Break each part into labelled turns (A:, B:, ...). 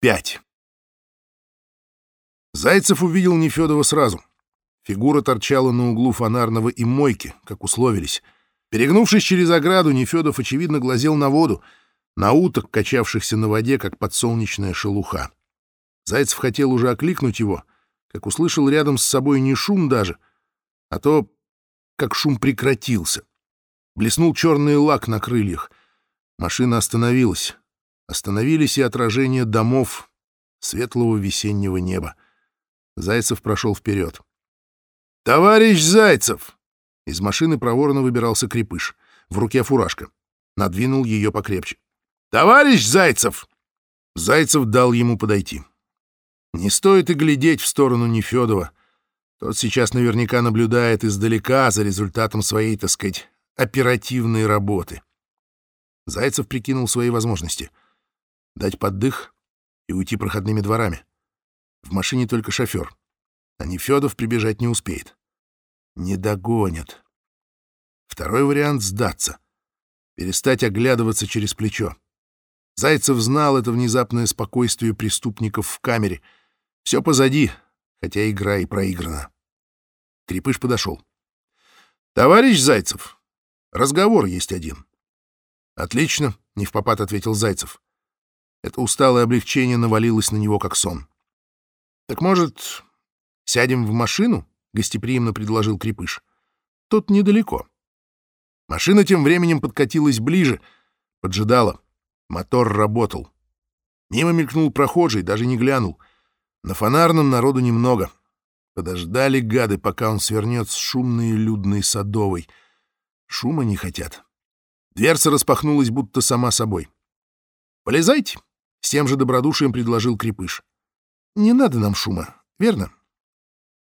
A: Пять. Зайцев увидел Нефёдова сразу. Фигура торчала на углу фонарного и мойки, как условились. Перегнувшись через ограду, Нефёдов, очевидно, глазел на воду, на уток, качавшихся на воде, как подсолнечная шелуха. Зайцев хотел уже окликнуть его, как услышал рядом с собой не шум даже, а то, как шум прекратился. Блеснул черный лак на крыльях. Машина остановилась. Остановились и отражения домов светлого весеннего неба. Зайцев прошел вперед. «Товарищ Зайцев!» Из машины проворно выбирался крепыш. В руке фуражка. Надвинул ее покрепче. «Товарищ Зайцев!» Зайцев дал ему подойти. Не стоит и глядеть в сторону Нефёдова. Тот сейчас наверняка наблюдает издалека за результатом своей, так сказать, оперативной работы. Зайцев прикинул свои возможности. Дать поддых и уйти проходными дворами. В машине только шофер. А Нефёдов прибежать не успеет. Не догонят. Второй вариант — сдаться. Перестать оглядываться через плечо. Зайцев знал это внезапное спокойствие преступников в камере. Все позади, хотя игра и проиграна. Крепыш подошел. «Товарищ Зайцев, разговор есть один». «Отлично», — не в попад ответил Зайцев. Это усталое облегчение навалилось на него, как сон. «Так, может, сядем в машину?» — гостеприимно предложил Крепыш. «Тут недалеко». Машина тем временем подкатилась ближе, поджидала. Мотор работал. Мимо мелькнул прохожий, даже не глянул. На фонарном народу немного. Подождали гады, пока он свернет с шумной и людной садовой. Шума не хотят. Дверца распахнулась будто сама собой. «Полезайте!» — с тем же добродушием предложил Крепыш. «Не надо нам шума, верно?»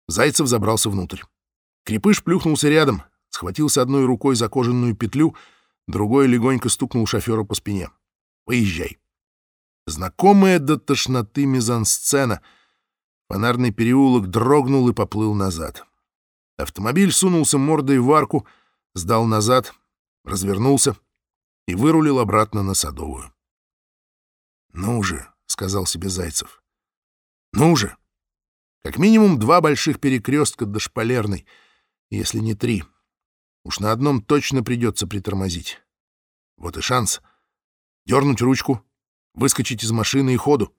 A: Зайцев забрался внутрь. Крепыш плюхнулся рядом, схватился одной рукой за кожаную петлю, другой легонько стукнул шофера по спине. «Поезжай». Знакомая до тошноты мизансцена. Фонарный переулок дрогнул и поплыл назад. Автомобиль сунулся мордой в арку, сдал назад, развернулся и вырулил обратно на Садовую. Сказал себе Зайцев, — «ну же». Как минимум два больших перекрестка до шпалерной, если не три. Уж на одном точно придется притормозить. Вот и шанс. Дернуть ручку, выскочить из машины и ходу.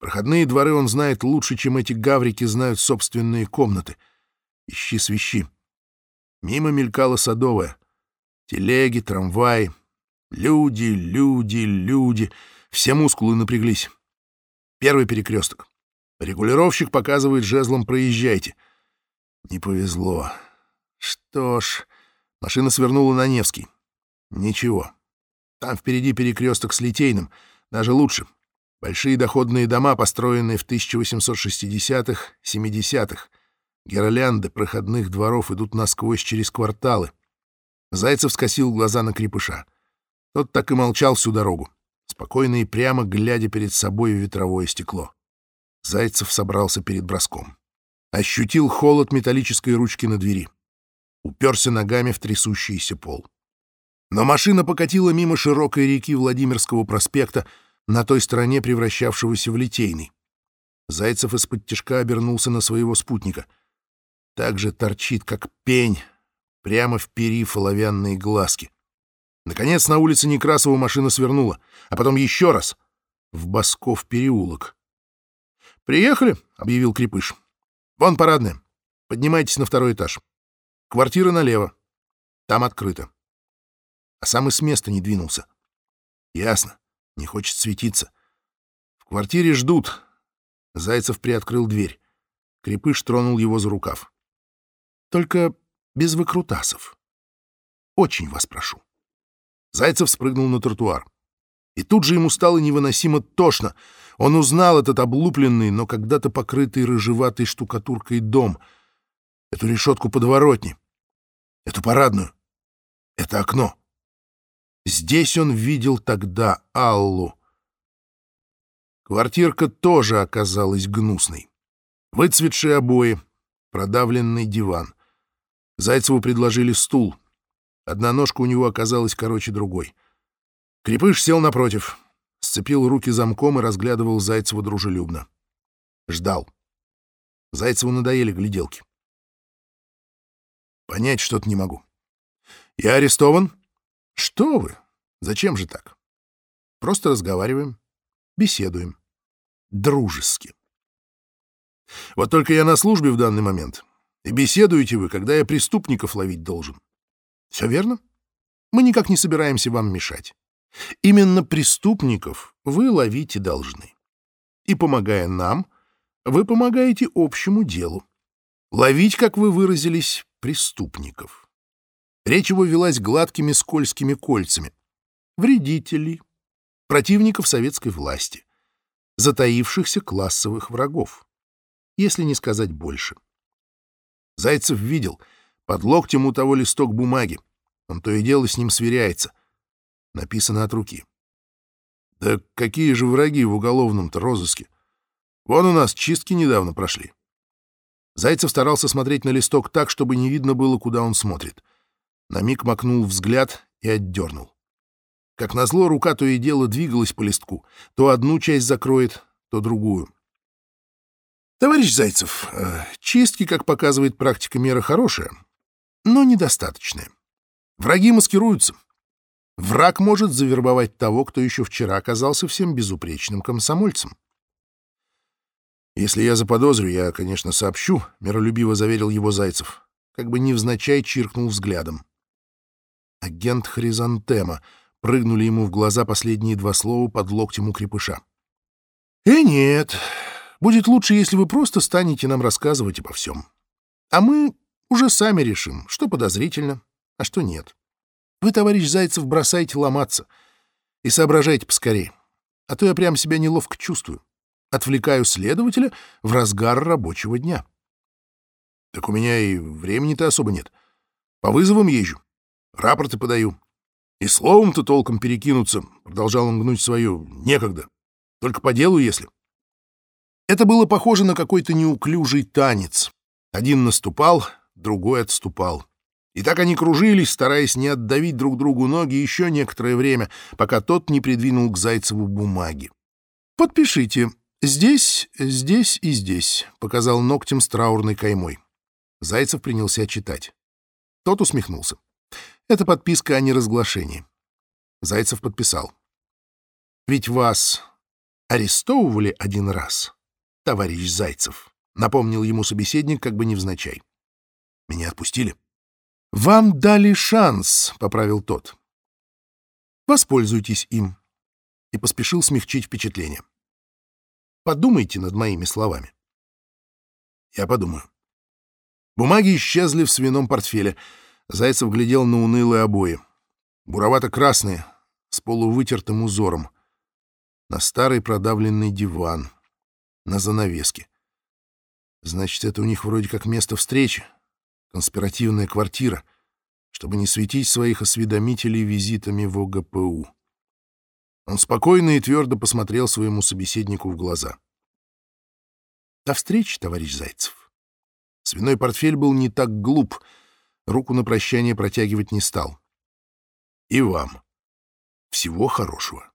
A: Проходные дворы он знает лучше, чем эти гаврики знают собственные комнаты. Ищи свищи. Мимо мелькала садовая. Телеги, трамваи. Люди, люди, люди. Все мускулы напряглись. Первый перекресток. Регулировщик показывает жезлом «Проезжайте». Не повезло. Что ж, машина свернула на Невский. Ничего. Там впереди перекресток с Литейным. Даже лучше. Большие доходные дома, построенные в 1860-х, 70-х. Гирлянды проходных дворов идут насквозь через кварталы. Зайцев скосил глаза на крепыша. Тот так и молчал всю дорогу, спокойно и прямо глядя перед собой в ветровое стекло. Зайцев собрался перед броском. Ощутил холод металлической ручки на двери. Уперся ногами в трясущийся пол. Но машина покатила мимо широкой реки Владимирского проспекта, на той стороне превращавшегося в Литейный. Зайцев из-под тяжка обернулся на своего спутника. Так же торчит, как пень, прямо вперив оловянные глазки. Наконец на улице Некрасова машина свернула, а потом еще раз в Басков переулок. «Приехали», — объявил Крепыш. «Вон парадная. Поднимайтесь на второй этаж. Квартира налево. Там открыто». А сам и с места не двинулся. «Ясно. Не хочет светиться. В квартире ждут». Зайцев приоткрыл дверь. Крепыш тронул его за рукав. «Только без выкрутасов. Очень вас прошу». Зайцев спрыгнул на тротуар. И тут же ему стало невыносимо тошно — он узнал этот облупленный, но когда-то покрытый рыжеватой штукатуркой дом, эту решетку подворотни, эту парадную, это окно. Здесь он видел тогда Аллу. Квартирка тоже оказалась гнусной. Выцветшие обои, продавленный диван. Зайцеву предложили стул. Одна ножка у него оказалась короче другой. Крепыш сел напротив. сцепил руки замком и разглядывал Зайцева дружелюбно. Ждал. Зайцеву надоели гляделки. Понять что-то не могу. Я арестован? Что вы? Зачем же так? Просто разговариваем, беседуем. Дружески. Вот только я на службе в данный момент. И беседуете вы, когда я преступников ловить должен. Все верно? Мы никак не собираемся вам мешать. Именно преступников вы ловить и должны. И помогая нам, вы помогаете общему делу. Ловить, как вы выразились, преступников. Речь его велась гладкими скользкими кольцами. Вредителей, противников советской власти, затаившихся классовых врагов, если не сказать больше. Зайцев видел, под локтем у того листок бумаги. Он то и дело с ним сверяется. Написано от руки. Да какие же враги в уголовном-то розыске? Вон у нас чистки недавно прошли. Зайцев старался смотреть на листок так, чтобы не видно было, куда он смотрит. На миг макнул взгляд и отдернул. Как назло, рука то и дело двигалась по листку. То одну часть закроет, то другую. Товарищ Зайцев, э, чистки, как показывает практика, мера хорошая, но недостаточная. Враги маскируются. Враг может завербовать того, кто еще вчера оказался всем безупречным комсомольцем. «Если я заподозрю, я, конечно, сообщу», — миролюбиво заверил его Зайцев, как бы невзначай чиркнул взглядом. Агент Хризантема прыгнули ему в глаза последние два слова под локтем у крепыша. «Э, нет, будет лучше, если вы просто станете нам рассказывать обо всем. А мы уже сами решим, что подозрительно, а что нет. Вы, товарищ Зайцев, бросайте ломаться и соображайте поскорее, а то я прям себя неловко чувствую. Отвлекаю следователя в разгар рабочего дня. Так у меня и времени-то особо нет. По вызовам езжу, рапорты подаю. И словом-то толком перекинуться, продолжал он гнуть свою, некогда. Только по делу, если. Это было похоже на какой-то неуклюжий танец. Один наступал, другой отступал. И так они кружились, стараясь не отдавить друг другу ноги еще некоторое время, пока тот не придвинул к Зайцеву бумаги. «Подпишите», «Здесь, здесь и здесь», — показал ногтем с траурной каймой. Зайцев принялся читать. Тот усмехнулся. «Это подписка о неразглашении». Зайцев подписал. «Ведь вас арестовывали один раз, товарищ Зайцев», — напомнил ему собеседник как бы невзначай. «Меня отпустили?» «Вам дали шанс», — поправил тот. «Воспользуйтесь им», — и поспешил смягчить впечатление. Подумайте над моими словами. Я подумаю. Бумаги исчезли в свином портфеле. Зайцев глядел на унылые обои. Буровато-красные, с полувытертым узором. На старый продавленный диван. На занавеске. Значит, это у них вроде как место встречи. Конспиративная квартира, чтобы не светить своих осведомителей визитами в ОГПУ. Он спокойно и твердо посмотрел своему собеседнику в глаза. «До встречи, товарищ Зайцев». Свиной портфель был не так глуп, руку на прощание протягивать не стал. «И вам. Всего хорошего».